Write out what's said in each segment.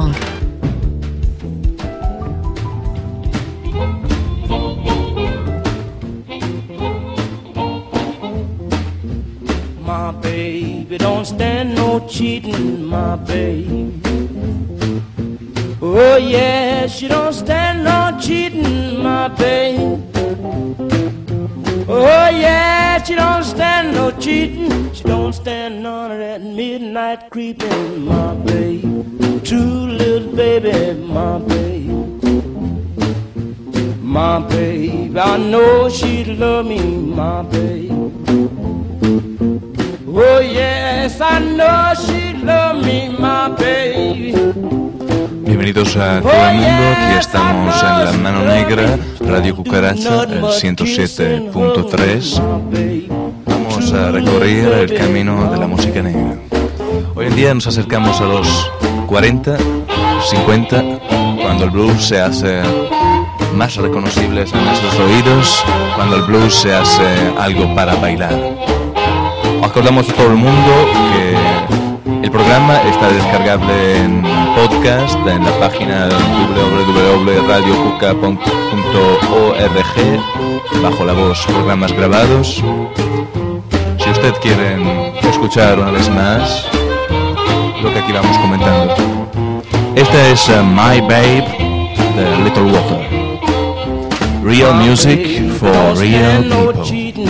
My baby don't stand no cheating, my baby. Oh yeah, she don't stand no cheating, my baby. Oh yeah, she don't stand no cheating. She don't stand none of that midnight creeping, my baby. True little baby, my baby. My baby, I know she'd love me, my baby. Oh yes, I know she'd love me, my baby. Bienvenidos a todo el mundo, aquí estamos en la mano negra, Radio Cucaracha, el 107.3. Vamos a recorrer el camino de la música negra. Hoy en día nos acercamos a los 40, 50, cuando el blues se hace más reconocible en nuestros oídos, cuando el blues se hace algo para bailar. Acordamos a todo el mundo que el programa está descargable en podcast en la página www.radiocuca.org bajo la voz programas grabados. Si usted quiere escuchar una vez más lo que aquí vamos comentando. Esta es uh, My Babe de Little Walter. Real music for real people.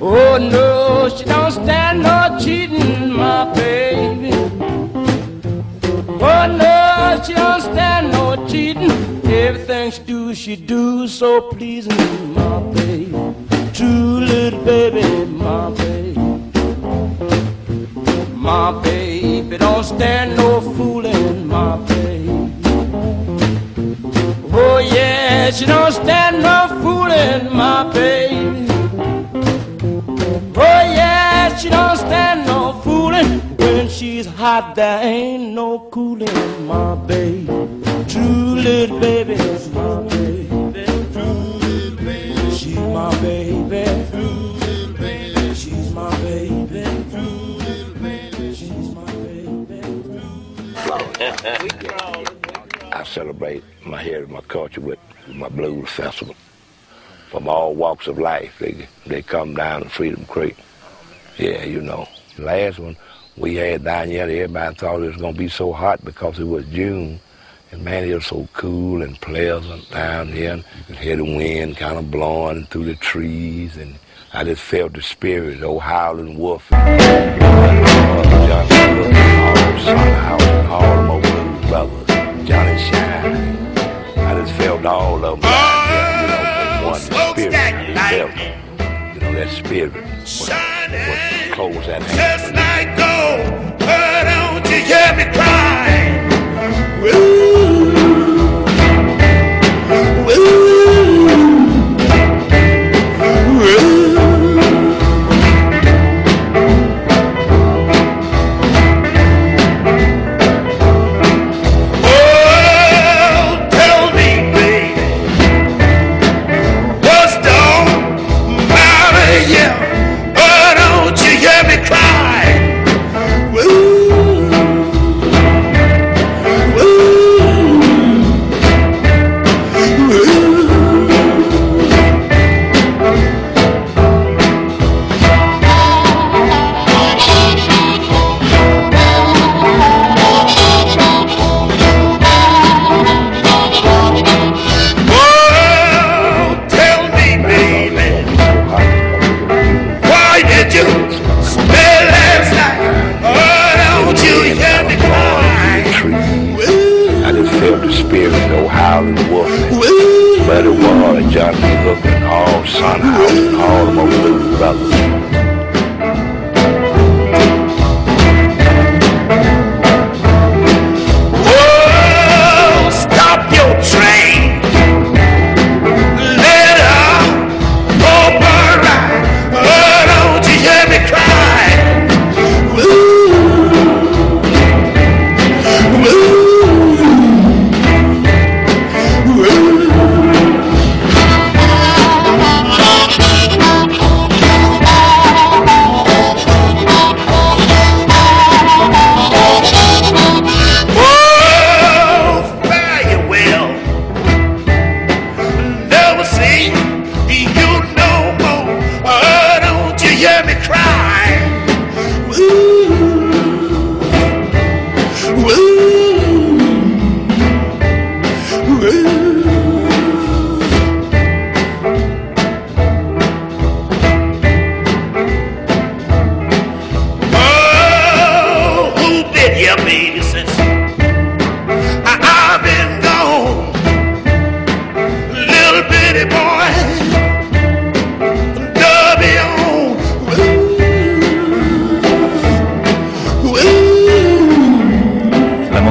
Oh no, she don't stand no cheating, my baby. Oh no, she don't stand no cheating. Everything she do, she do so pleasing, my baby. True little baby. My baby oh, don't stand no fooling, my baby. Oh yeah, she don't stand no fooling, my baby. Oh yeah, she don't stand no fooling. When she's hot, there ain't no cooling, my baby. True little baby, my celebrate my heritage, my culture with my blues festival. From all walks of life, they they come down to Freedom Creek. Yeah, you know. Last one we had down here, everybody thought it was gonna be so hot because it was June. And man, it was so cool and pleasant down here. And you could hear the wind kind of blowing through the trees, and I just felt the spirit, old howling wolf. House and all blues brothers, Johnny Shine. I just felt all of them here, you know, oh, one spirit. I felt, you know, that spirit was, was close at hand. Just like gold, but don't you hear me cry?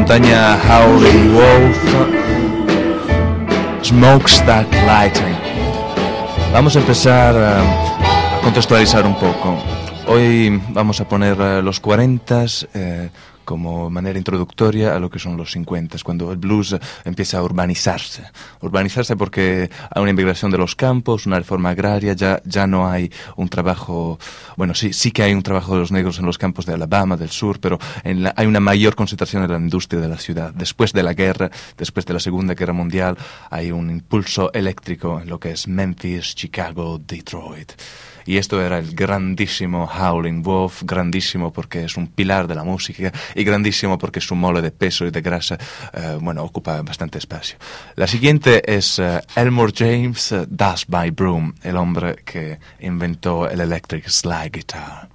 Montaña Howling Wolf, Smokestack Lightning. Vamos a empezar a, a contextualizar un poco. Hoy vamos a poner eh, los 40 eh, como manera introductoria a lo que son los 50, cuando el blues empieza a urbanizarse. Urbanizarse porque hay una inmigración de los campos, una reforma agraria, ya, ya no hay un trabajo, bueno, sí, sí que hay un trabajo de los negros en los campos de Alabama, del sur, pero en la- hay una mayor concentración en la industria de la ciudad. Después de la guerra, después de la Segunda Guerra Mundial, hay un impulso eléctrico en lo que es Memphis, Chicago, Detroit. Y esto era el grandísimo Howling Wolf, grandísimo porque es un pilar de la música y grandísimo porque su mole de peso y de grasa, eh, bueno, ocupa bastante espacio. La siguiente es eh, Elmore James, eh, Das by Broom, el hombre que inventó el electric slide guitar.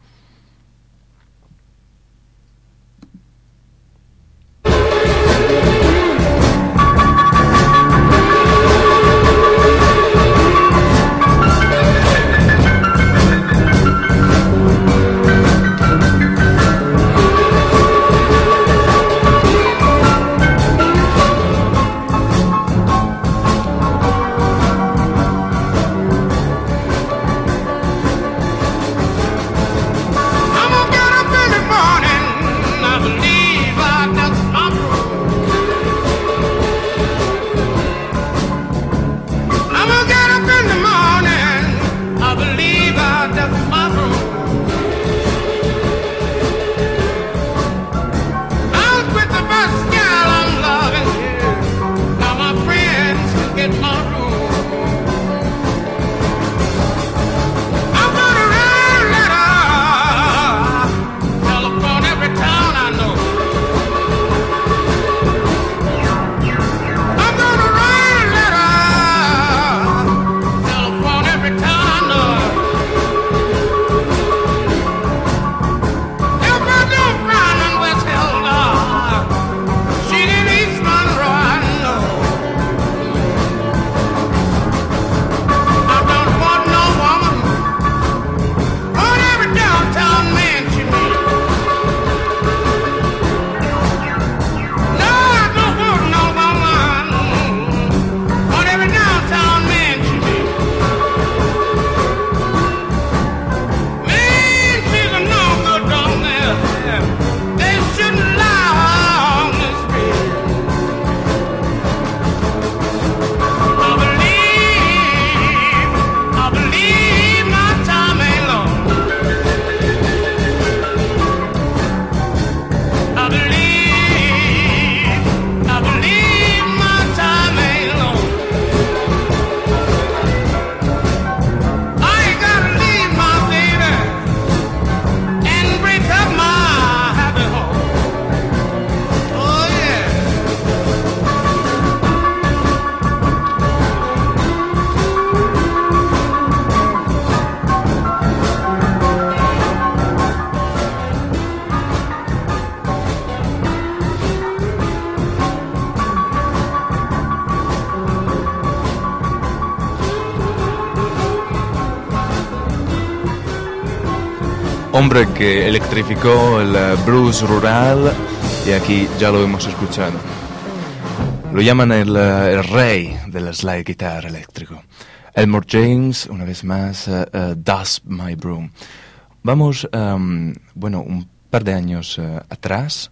Hombre que electrificó el eh, blues rural y aquí ya lo hemos escuchado. Lo llaman el, eh, el rey del slide guitar eléctrico. Elmore James, una vez más, eh, eh, Dust My Broom. Vamos, em, bueno, un par de años eh, atrás,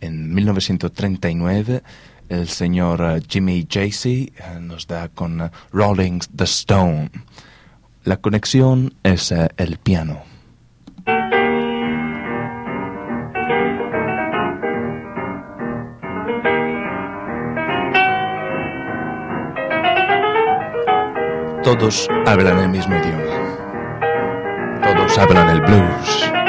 en 1939, el señor Jimmy Jacey nos da con Rolling the Stone. La conexión es el piano. Todos hablan el mismo idioma. Todos hablan el blues.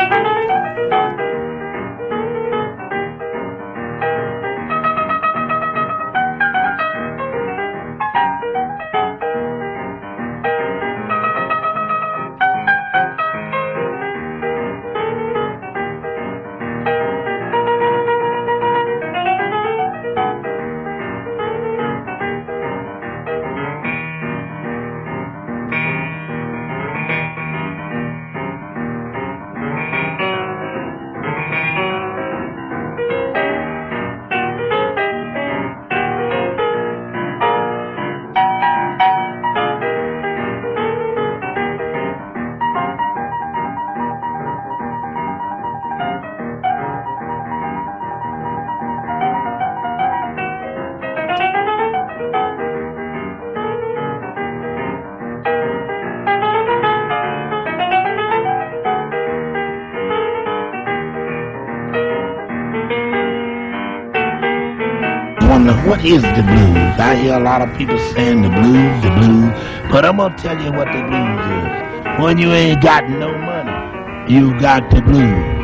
Is the blues. I hear a lot of people saying the blues, the blues, but I'm gonna tell you what the blues is. When you ain't got no money, you got the blues.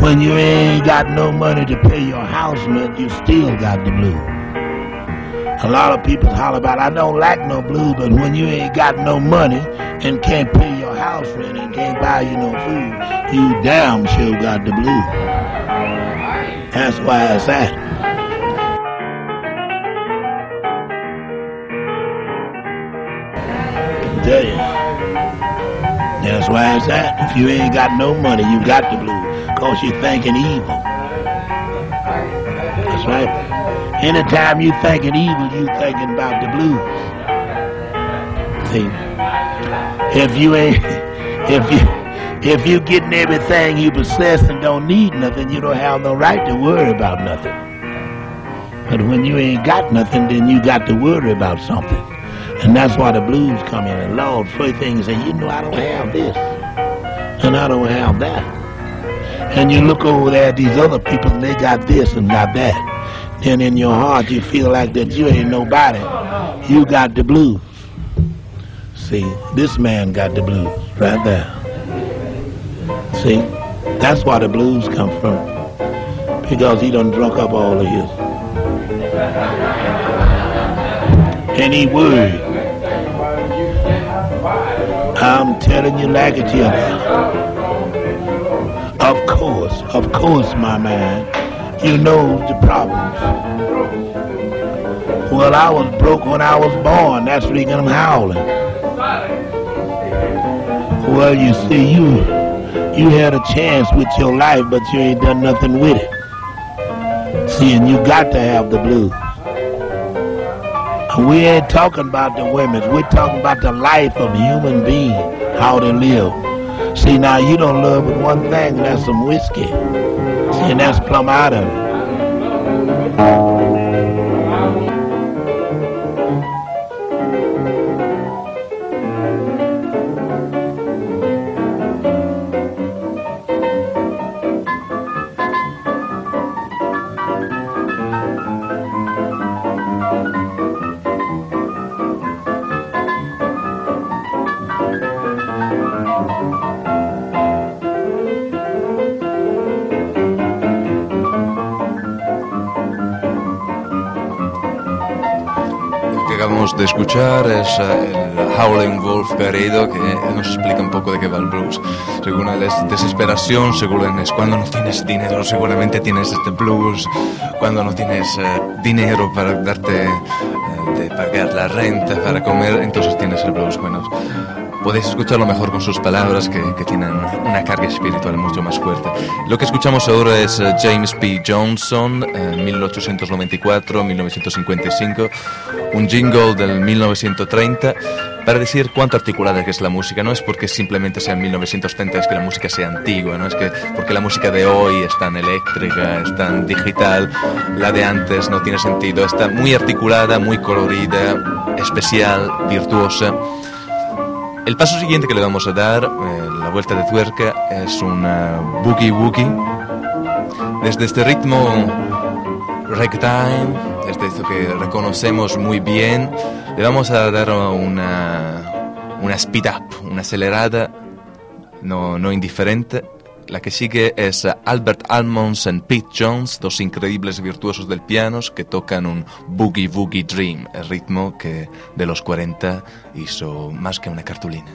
When you ain't got no money to pay your house rent, you still got the blues. A lot of people holler about, I don't like no blues, but when you ain't got no money and can't pay your house rent and can't buy you no food, you damn sure got the blues. That's why it's at. Tell you. That's why it's that. If you ain't got no money, you got the blues. Cause you're thinking evil. That's right. Anytime you thinking evil, you thinking about the blues. See, if you ain't, if you, if you getting everything you possess and don't need nothing, you don't have no right to worry about nothing. But when you ain't got nothing, then you got to worry about something. And that's why the blues come in. And Lord, first thing say, you know, I don't have this. And I don't have that. And you look over there at these other people and they got this and got that Then in your heart you feel like that you ain't nobody. You got the blues. See, this man got the blues right there. See, that's why the blues come from. Because he done drunk up all of his. And he worried. I'm telling you like it here. Of course, of course, my man you know the problems. Well, I was broke when I was born. That's reason I'm howling. Well, you see, you you had a chance with your life, but you ain't done nothing with it. See, and you got to have the blues. We ain't talking about the women. We're talking about the life of human being, how they live. See, now you don't love but one thing, and that's some whiskey See, and that's plumb out of it. Escuchar es eh, el Howling Wolf Garrido que nos explica un poco de qué va el blues. Según él es desesperación, según es cuando no tienes dinero, seguramente tienes este blues, cuando no tienes eh, dinero para darte, eh, de pagar la renta, para comer, entonces tienes el blues. Bueno, podéis escucharlo mejor con sus palabras que, que, tienen una carga espiritual mucho más fuerte. Lo que escuchamos ahora es eh, James P. Johnson, 1894-1955, un jingle del 1930 para decir cuánto articulada es la música. No es porque simplemente sea en 1930, es que la música sea antigua, no es que porque la música de hoy es tan eléctrica, es tan digital, la de antes no tiene sentido. Está muy articulada, muy colorida, especial, virtuosa. El paso siguiente que le vamos a dar, eh, la vuelta de tuerca, es un boogie woogie. Desde este ritmo ragtime, desde esto que reconocemos muy bien, le vamos a dar una, una speed up, una acelerada, no, no indiferente, la que sigue es Albert Almonds y Pete Jones, dos increíbles virtuosos del piano que tocan un Boogie Boogie Dream, el ritmo que de los 40 hizo más que una cartulina.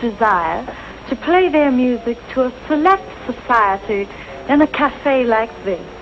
Desire to play their music to a select society in a cafe like this.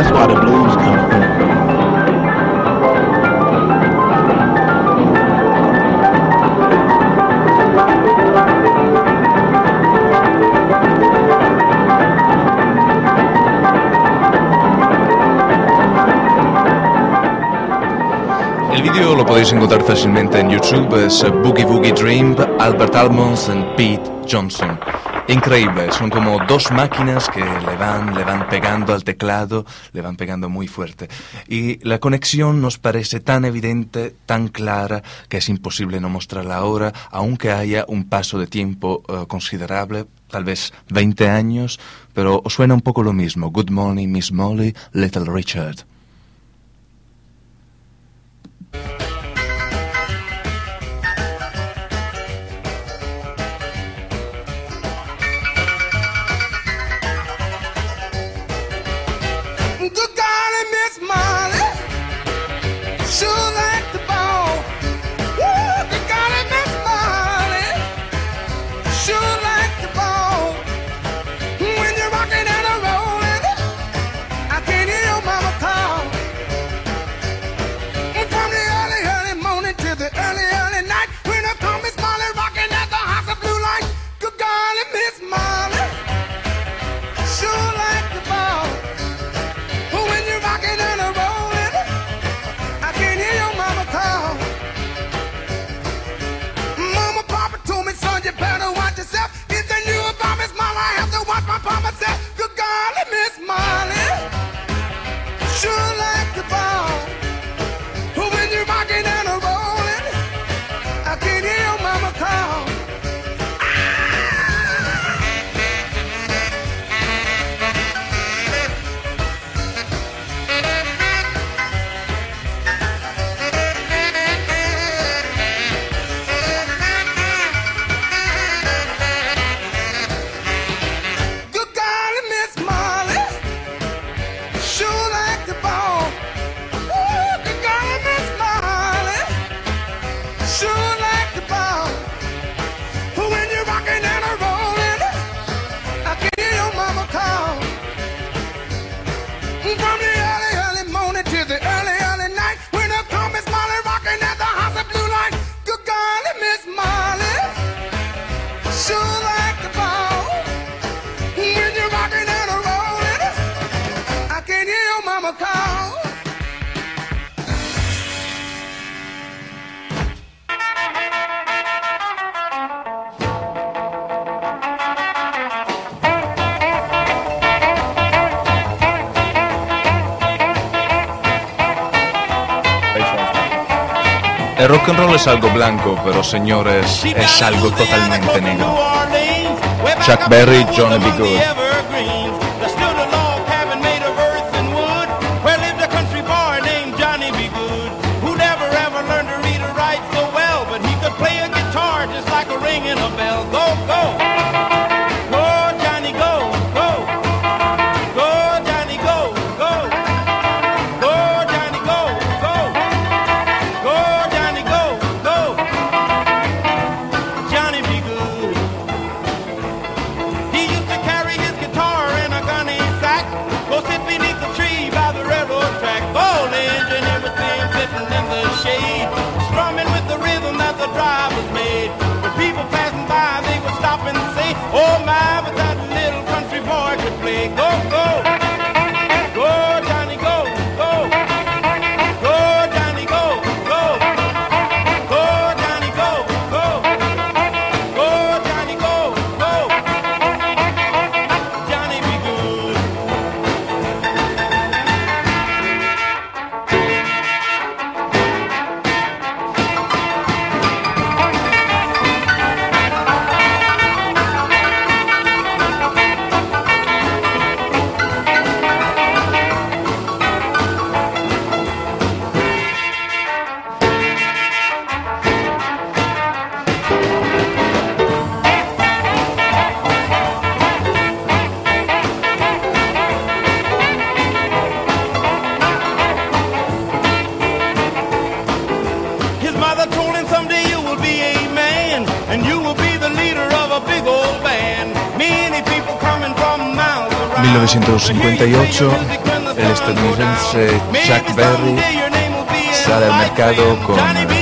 That's why the blues come from. El vídeo lo podéis encontrar fácilmente en YouTube, es Boogie Boogie Dream, Albert Almonds and Pete Johnson. Increíble, son como dos máquinas que le van, le van pegando al teclado, le van pegando muy fuerte. Y la conexión nos parece tan evidente, tan clara, que es imposible no mostrarla ahora, aunque haya un paso de tiempo eh, considerable, tal vez 20 años, pero suena un poco lo mismo. Good Morning, Miss Molly, Little Richard. morning, sure like the es algo blanco, pero señores, es algo totalmente negro. Chuck Berry, Johnny B. Good.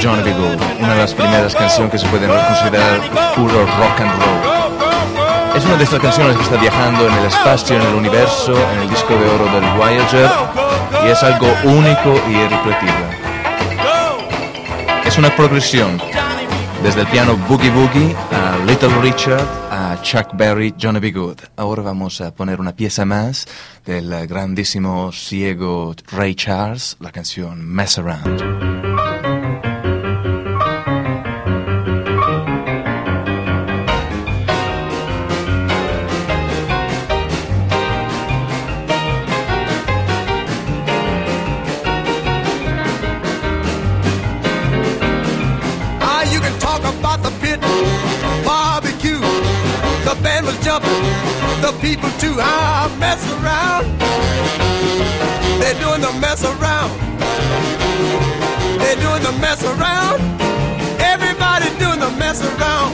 John B. Good, una de las primeras canciones que se pueden considerar puro rock and roll. Es una de estas canciones que está viajando en el espacio, en el universo, en el disco de oro del Voyager, y es algo único y irrepetible. Es una progresión desde el piano Boogie Boogie a Little Richard, a Chuck Berry, Johnny B. Good. Ahora vamos a poner una pieza más del grandísimo ciego Ray Charles, la canción Mess Around. People too. I mess around. They're doing the mess around. They're doing the mess around. Everybody doing the mess around.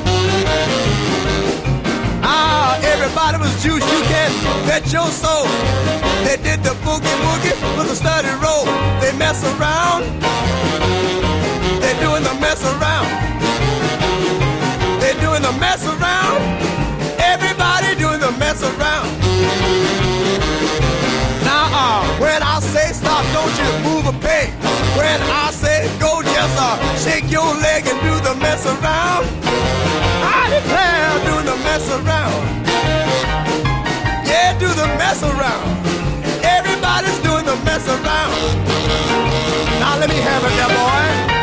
Ah, everybody was juice. You can bet your soul. They did the boogie woogie with a study roll. They mess around. They're doing the mess around. They're doing the mess around mess around. Now, uh, when I say stop, don't you move a peg. When I say go, just uh, shake your leg and do the mess around. I declare, do the mess around. Yeah, do the mess around. Everybody's doing the mess around. Now let me have it, there, boy.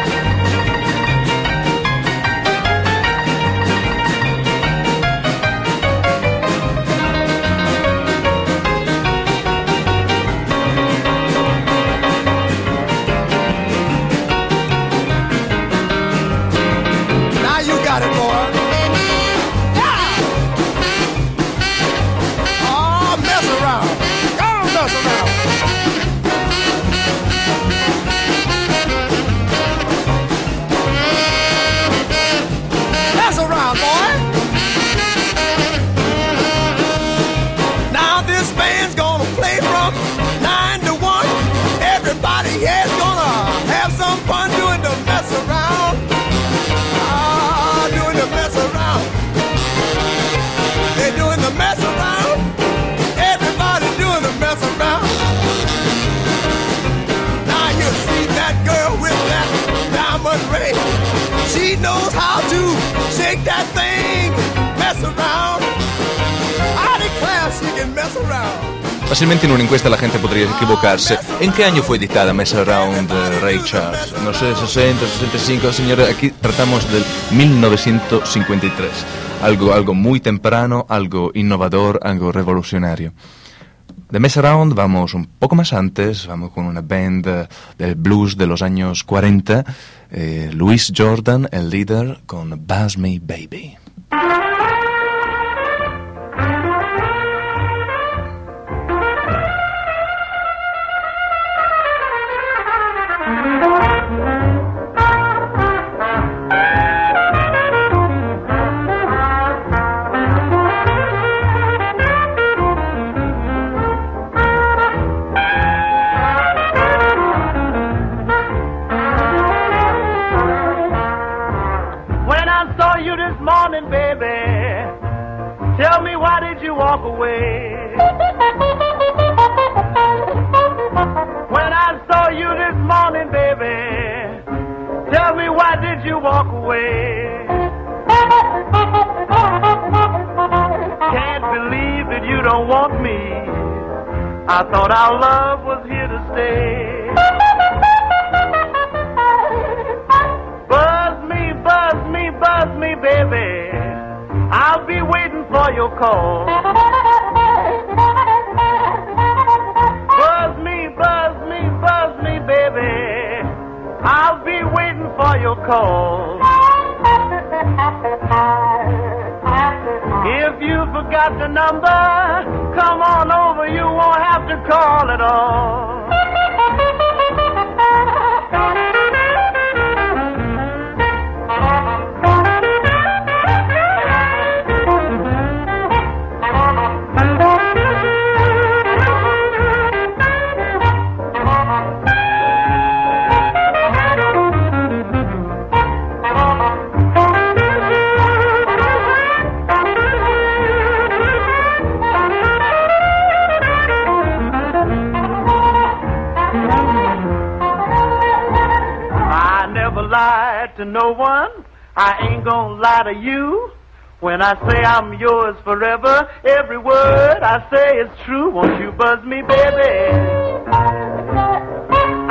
Fácilmente en una encuesta la gente podría equivocarse. ¿En qué año fue editada Mess Around de Ray Charles? No sé, 60, 65, señores, aquí tratamos del 1953. Algo, algo muy temprano, algo innovador, algo revolucionario. De Mess Around vamos un poco más antes, vamos con una band eh, del blues de los años 40, eh, Louis Jordan, el líder, con Buzz Me Baby. Call. If you forgot the number, come on over, you won't have to call at all. To no one. I ain't gonna lie to you. When I say I'm yours forever, every word I say is true. Won't you buzz me, baby?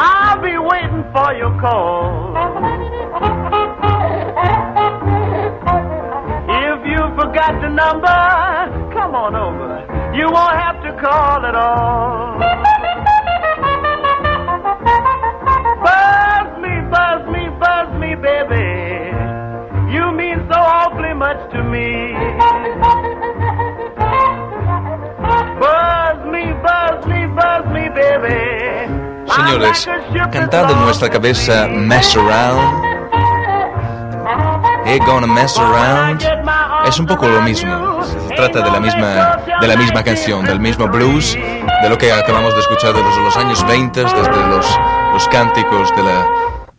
I'll be waiting for your call. If you forgot the number, come on over. You won't have to call at all. Baby. You mean so awfully much to me. Buzz me, buzz me, buzz me, baby. Señores, that's en nuestra cabeza. Mess Around, Ain't Gonna Mess Around, es un poco lo mismo. Se trata de la misma, de la misma canción, del mismo blues, de lo que acabamos de escuchar desde los años 20, desde los, los cánticos de, la,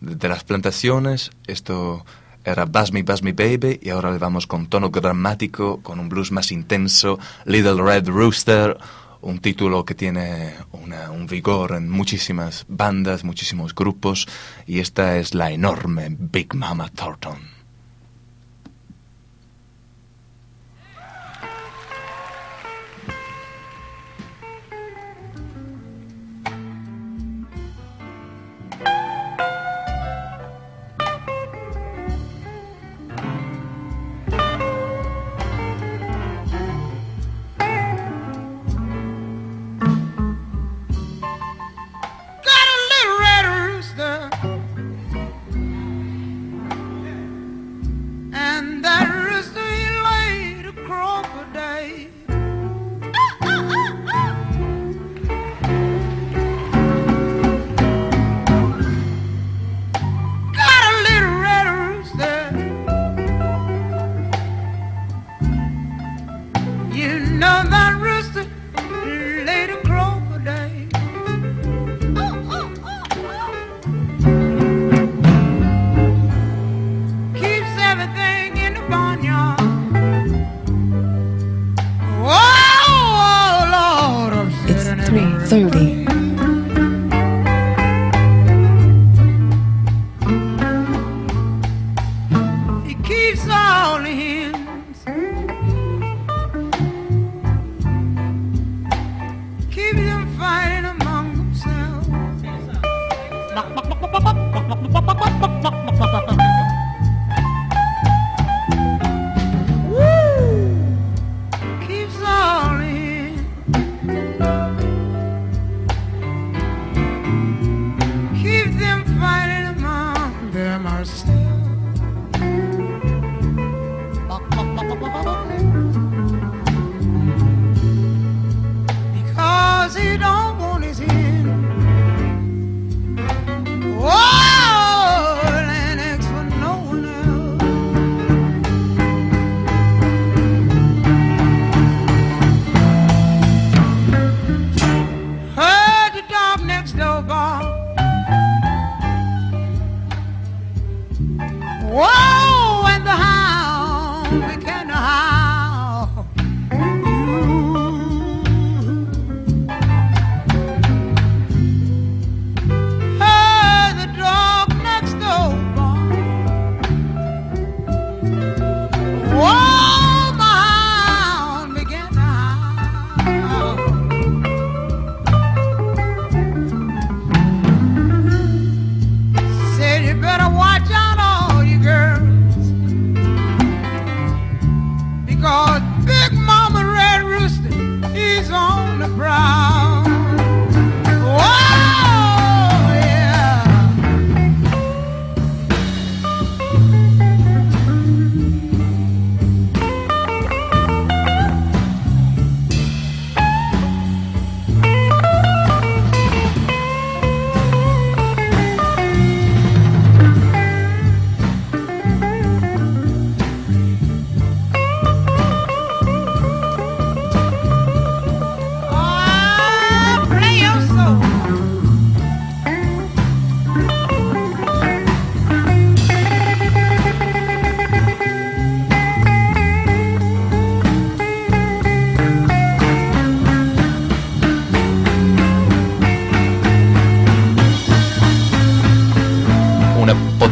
de las plantaciones. Esto era Buzz Me, Buzz Me Baby, y ahora le vamos con tono dramático, con un blues más intenso, Little Red Rooster, un título que tiene una- un vigor en muchísimas bandas, muchísimos grupos, y esta es la enorme Big Mama Thornton.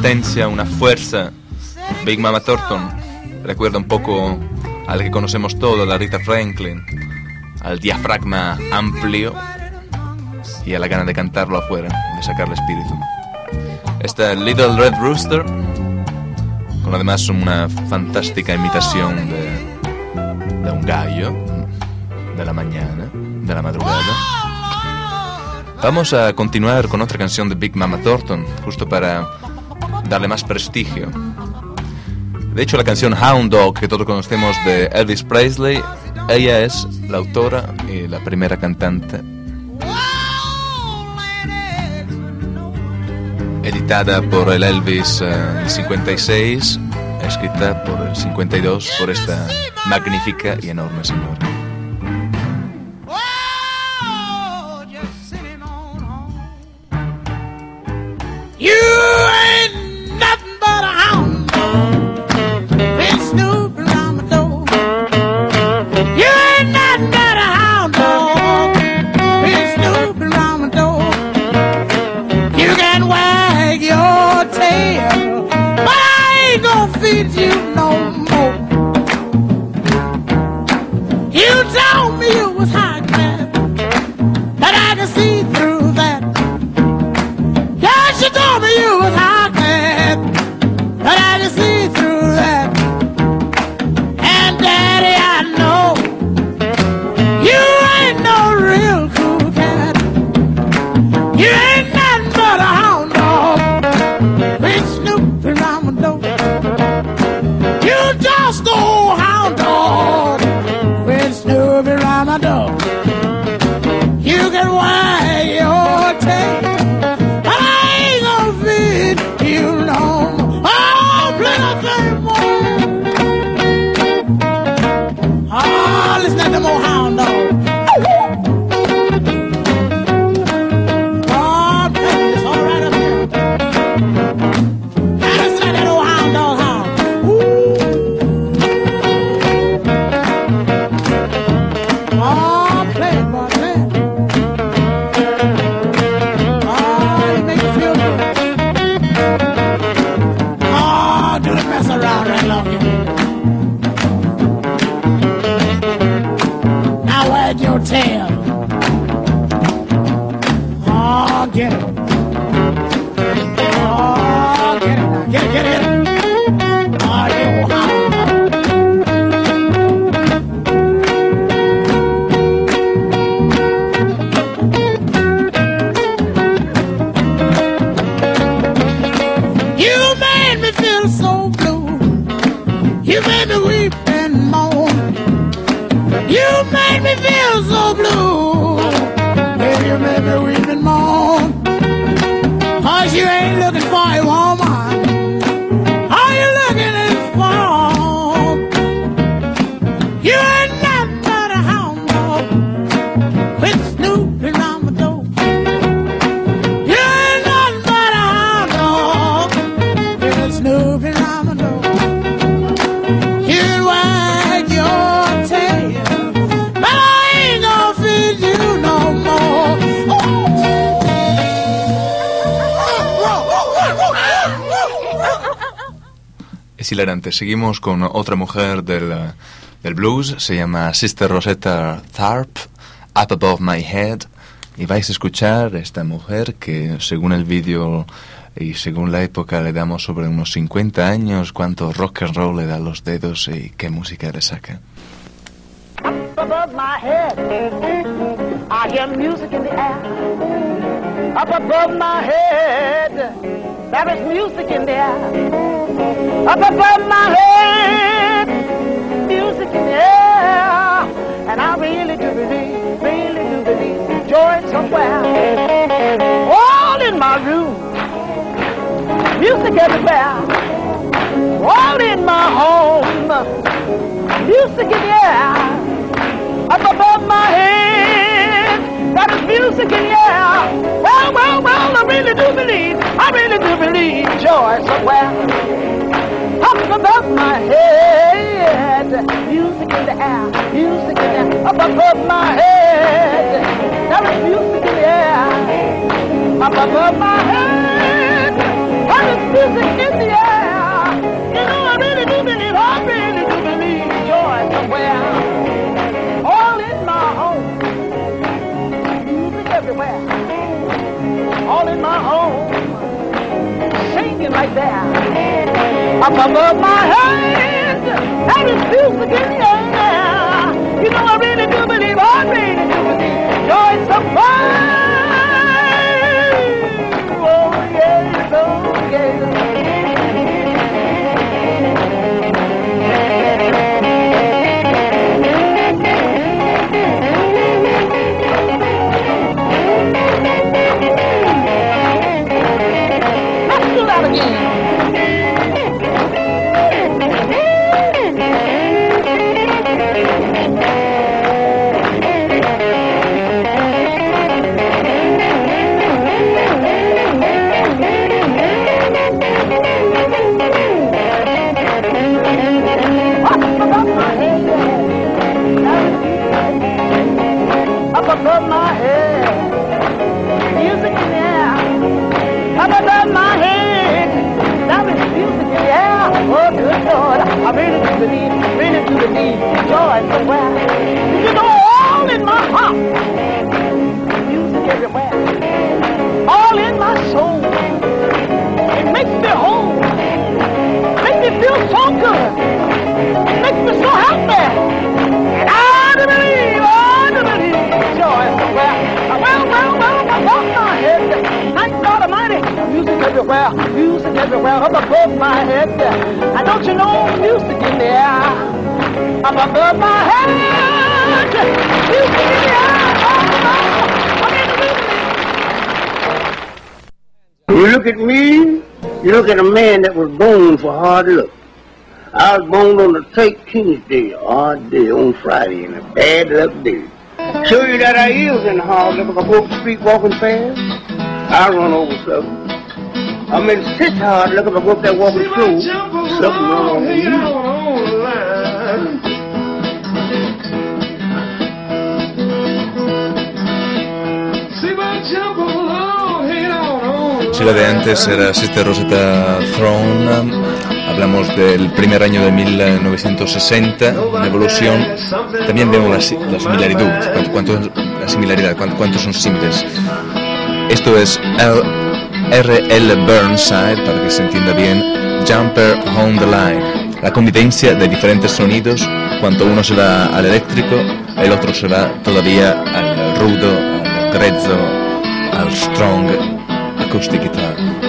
Potencia, una fuerza. Big Mama Thornton recuerda un poco al que conocemos todos, la Rita Franklin, al diafragma amplio y a la gana de cantarlo afuera, de sacarle espíritu. Esta Little Red Rooster, con además una fantástica imitación de, de un gallo de la mañana, de la madrugada. Vamos a continuar con otra canción de Big Mama Thornton, justo para darle más prestigio. De hecho, la canción Hound Dog, que todos conocemos de Elvis Presley, ella es la autora y la primera cantante. Editada por el Elvis eh, el 56, escrita por el 52 por esta magnífica y enorme señora. Can oh, wag hilarante. Seguimos con otra mujer del, eh, del blues. Se llama Sister Rosetta Tharpe, Up Above My Head. Y vais a escuchar esta mujer que, según el vídeo y según la época, le damos sobre unos 50 años. Cuánto rock and roll le da los dedos y qué música le saca. Up above my head, I hear music in the air. Up above my head, there is music in the air. Up above my head, music in the air. And I really do believe, really do believe, joy somewhere. All in my room, music everywhere. All in my home, music in the air. Up above my head, that is music in the air. Well, well, well, I really do believe, I really do believe joy somewhere. Up above my head, music in the air, music in the air. Up above my head, there is music in the air. Up above my head, there is music in the air. You know, I really do believe, I really do believe joy somewhere. All in my home. Music everywhere. All in my home. Singing right there. Up above my head. That is music in the air. You know, I really do believe, I really do believe joy somewhere. Oh, believe joy somewhere. You know, all in my heart. Music everywhere. All in my soul. It makes me whole. Makes me feel so good. It makes me so happy. And I do believe, I do believe joy somewhere. Well, well, well, above my head. Thank God Almighty. Music everywhere, music everywhere, up above my head. And don't you know music in the air? Up above my head. The. You look at me, you look at a man that was born for hard luck. I was born on the St. King's Day, a hard day on Friday, and a bad luck day. Show you that I is in hard luck. If I go the street walking fast, I run over something. I'm in such hard luck if I go up there walking slow, something wrong with me. La de antes era Sister Rosetta Throne, hablamos del primer año de 1960, una evolución. También vemos la, la similaridad, cuánto, la similaridad, cuánto, cuántos son simples. Esto es R.L. Burnside, para que se entienda bien, Jumper on the Line. La convivencia de diferentes sonidos, cuanto uno se va al eléctrico, el otro se va todavía al rudo, al grezzo, al strong acoustic guitar.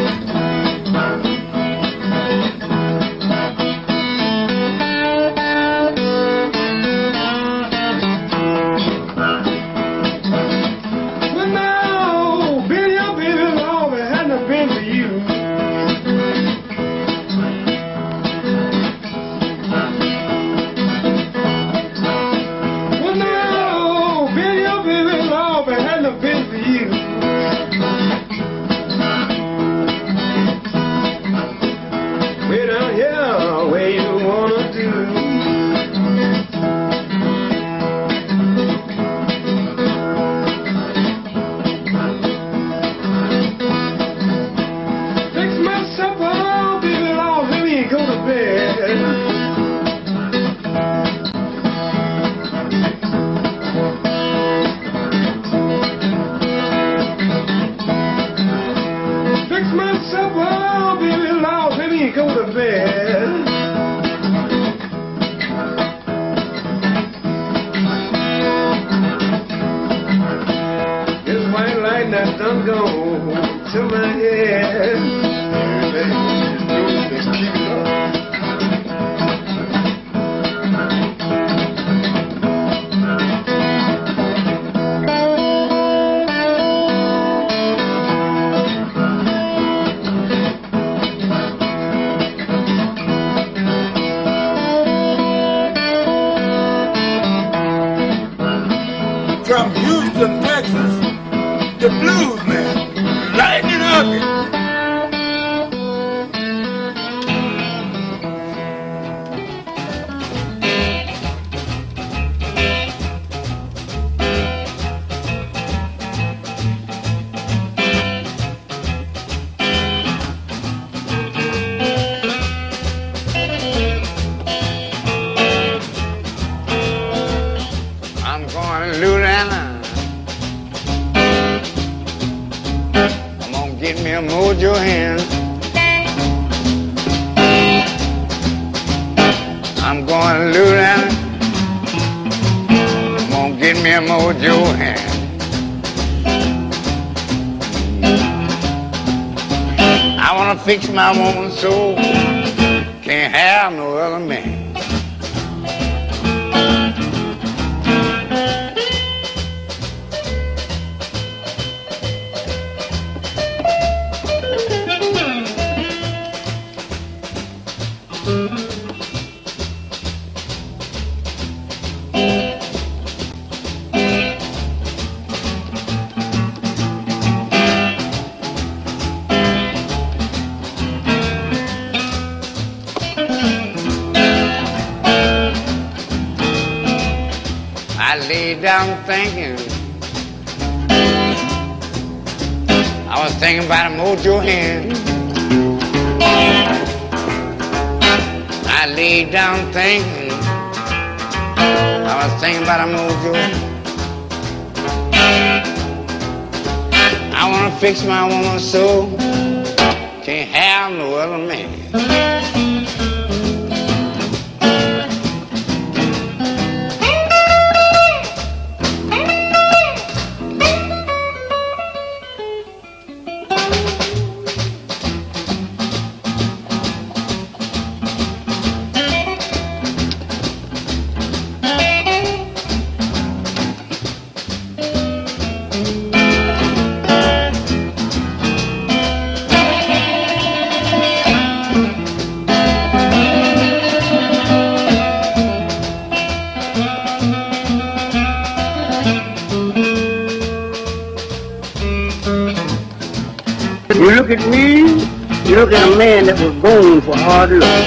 From Houston, Texas, the blues man, no man that was born for hard luck.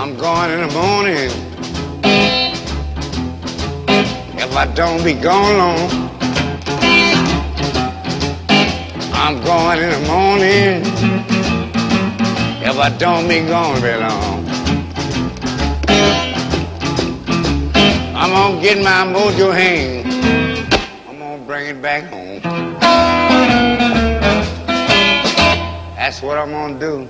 I'm going in the morning. If I don't be gone long, I'm going in the morning. If I don't be gone very long. Gonna get my mojo hang. I'm gonna bring it back home. That's what I'm gonna do.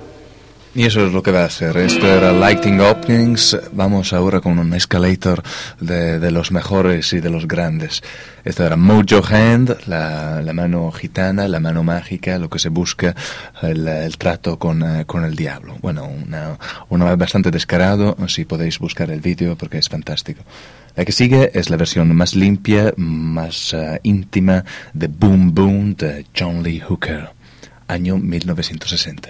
Y eso es lo que va a ser. Esto era Lighting Openings. Vamos ahora con un escalator de, de los mejores y de los grandes. Esto era Mojo Hand, la, la mano gitana, la mano mágica, lo que se busca, el, el trato con, eh, con el diablo. Bueno, una, una bastante descarado, si podéis buscar el vídeo porque es fantástico. La que sigue es la versión más limpia, más eh, íntima de Boom Boom de John Lee Hooker, año 1960.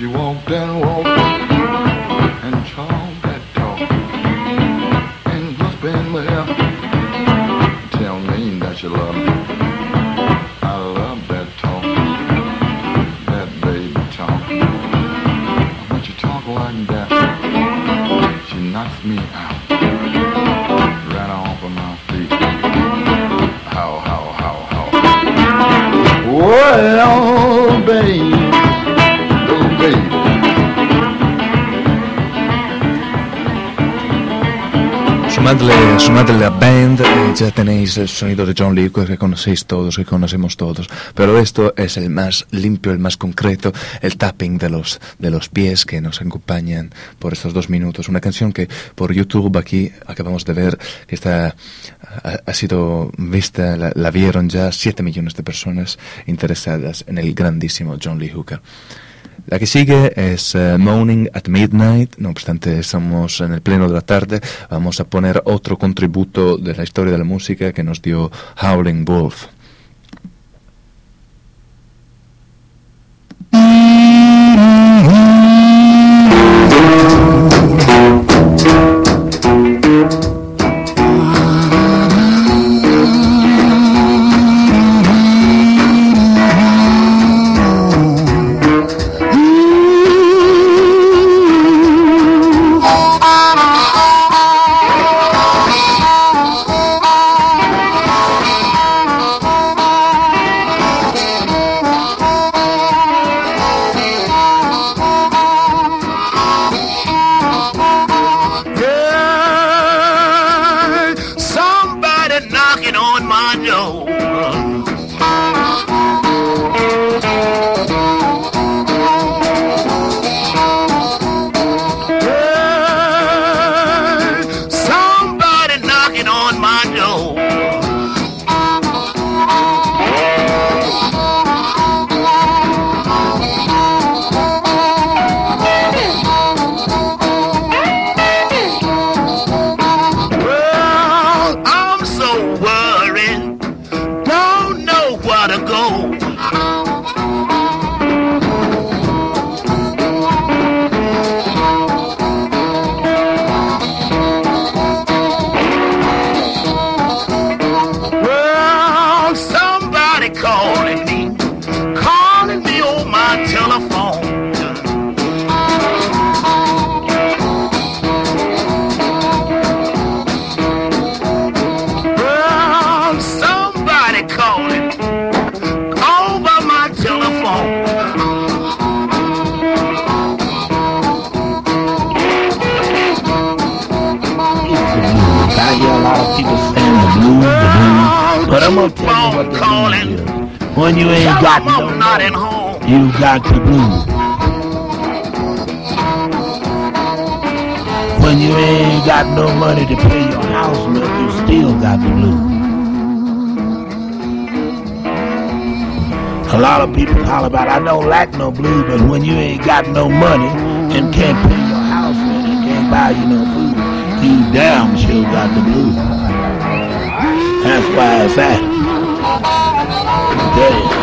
you want, then walk. Sumadle, sumadle a band y ya tenéis el sonido de John Lee que conocéis todos, que conocemos todos. Pero esto es el más limpio, el más concreto, el tapping de los, de los pies que nos acompañan por estos dos minutos. Una canción que por YouTube aquí acabamos de ver que está, ha, ha sido vista, la, la vieron ya 7 millones de personas interesadas en el grandísimo John Lee Hooker. La que sigue es eh, Moaning at Midnight, no obstante estamos en el pleno de la tarde, vamos a poner otro contributo de la historia de la música que nos dio Howling Wolf. Got the blues. When you ain't got no money to pay your house note, you still got the blues. A lot of people holler about I don't like no blues, but when you ain't got no money and can't pay your house rent and can't buy you no food, you damn sure got the blues. That's why it's at. You.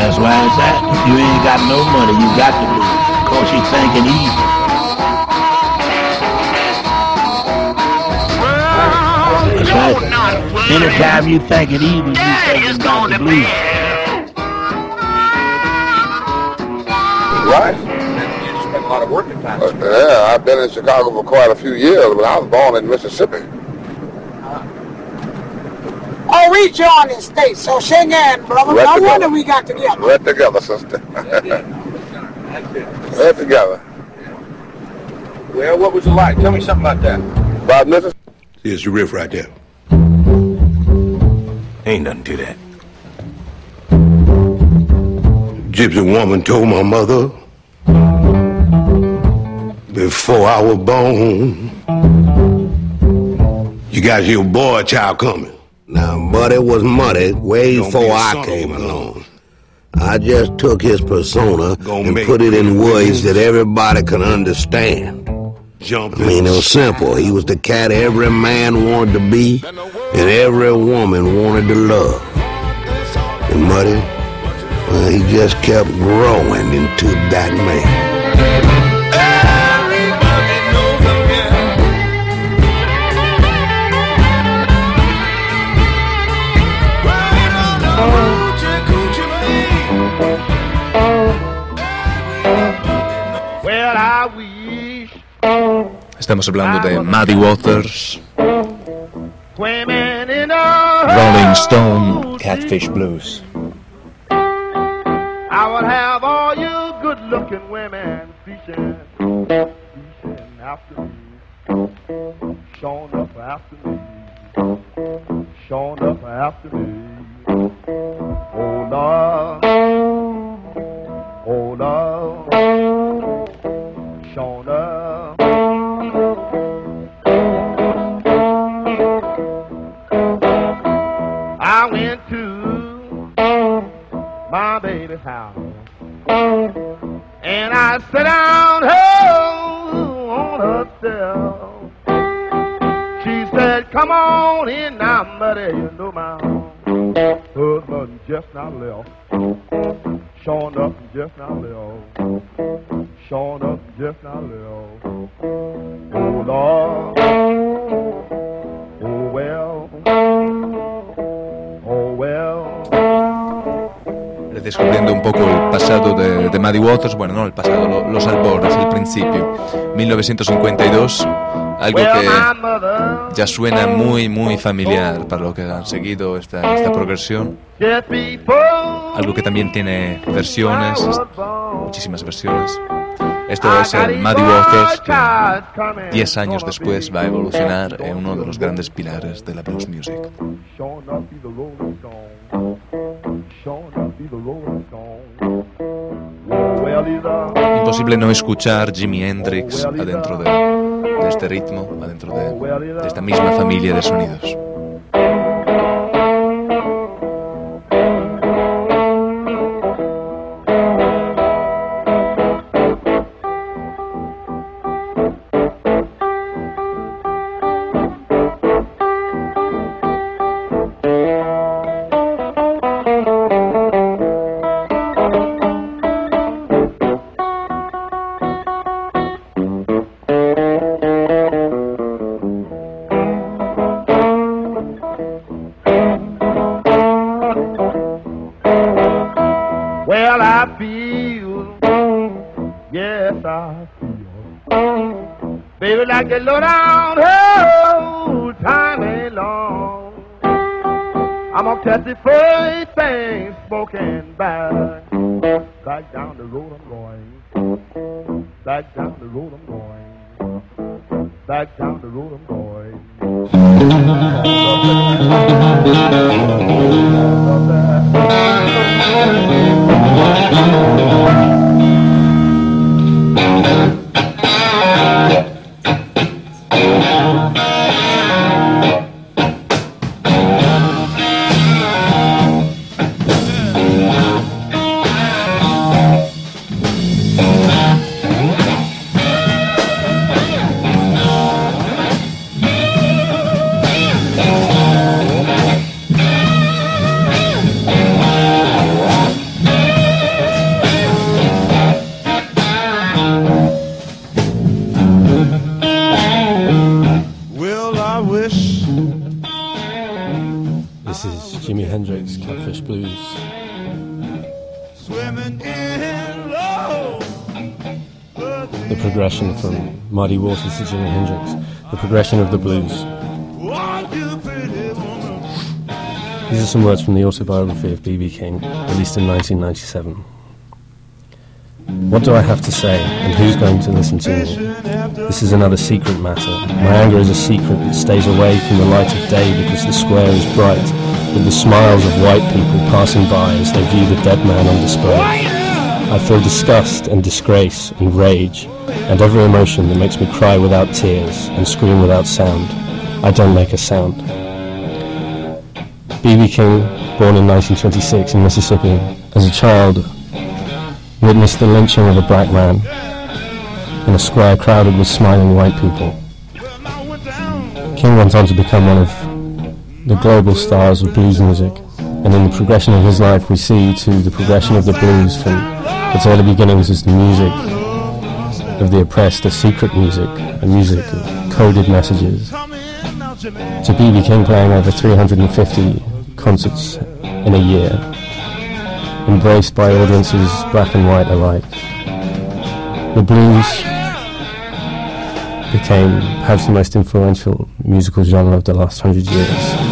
That's why it's at. If you ain't got no money, you got to blues. Cause you thinking evil. That's right. Anytime you thinking evil, you thinking about the blues. Right. You spend a lot of working time. Uh, yeah, I've been in Chicago for quite a few years, but I was born in Mississippi. We joined the state, so shake hands, brother. Right no together. wonder we got together. Right together, sister. That's it. together. Well, what was it like? Tell me something about that. About Mississippi. Here's your riff right there. Ain't nothing to that. Gypsy woman told my mother before I was born, you got your boy child coming. Now, Muddy was muddy way be before I came of a gun. along. I just took his persona Gonna and put it in ways that everybody can understand. Jump I mean, it was simple. He was the cat every man wanted to be and every woman wanted to love. And Muddy, well, he just kept growing into that man. Estamos hablando de ah, Muddy Waters, Swimming in the Rolling Stone, Catfish Blues. I would have all you good-looking women fishing, fishing after me, showing up after me, showing up after me. Oh Lord, pasado de, de Muddy Waters, bueno, no el pasado, lo- los albores, el principio. 1952, algo que ya suena muy, muy familiar para los que han seguido esta, esta progresión. Algo que también tiene versiones, muchísimas versiones. Esto es el Muddy Waters, que 10 años después va a evolucionar en uno de los grandes pilares de la blues music. Imposible no escuchar Jimi Hendrix adentro de, de este ritmo, adentro de, de esta misma familia de sonidos. Baby, like the low down, oh, time long. I'm gonna catch the first thing smoking back. Back down the road I'm going. Back down the road I'm going. Back down the road I'm going. Well, Muddy Waters to Jimi Hendrix. The progression of the blues. These are some words from the autobiography of B.B. King, released in 1997. What do I have to say, and who's going to listen to me? This is another secret matter. My anger is a secret that stays away from the light of day because the square is bright, with the smiles of white people passing by as they view the dead man on display. I feel disgust and disgrace and rage, and every emotion that makes me cry without tears and scream without sound. I don't make a sound. B.B. King, born in 1926 in Mississippi, as a child, witnessed the lynching of a black man in a square crowded with smiling white people. King went on to become one of the global stars of blues music, and in the progression of his life we see to the progression of the blues from its early beginnings as the music of the oppressed, a secret music, a music of coded messages, to B.B. King playing over 350 concerts in a year, embraced by audiences black and white alike. The blues became perhaps the most influential musical genre of the last hundred years.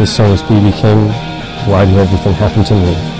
This song is B.B. King, Why Did Everything Happen to Me?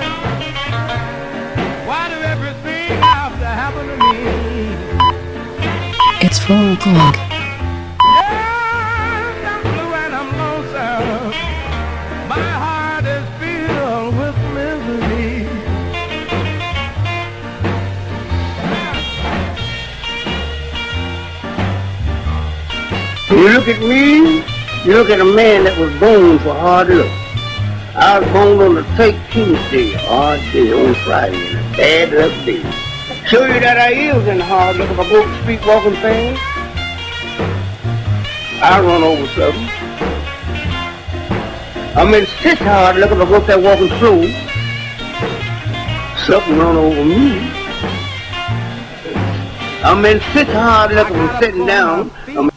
It's 4 o'clock. You look at me, you look at a man that was born for hard luck. I was born on the Take Tuesday, hard day on Friday, and a bad luck day. Show you that I is in hard luck if I go the street walking fast. I run over something. I'm in such hard luck if I go up there walking slow. Something run over me. I'm in such hard luck if I'm sitting down. I'm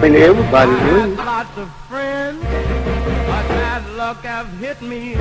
mean, everybody's winning. Lots of friends, but bad luck have hit me,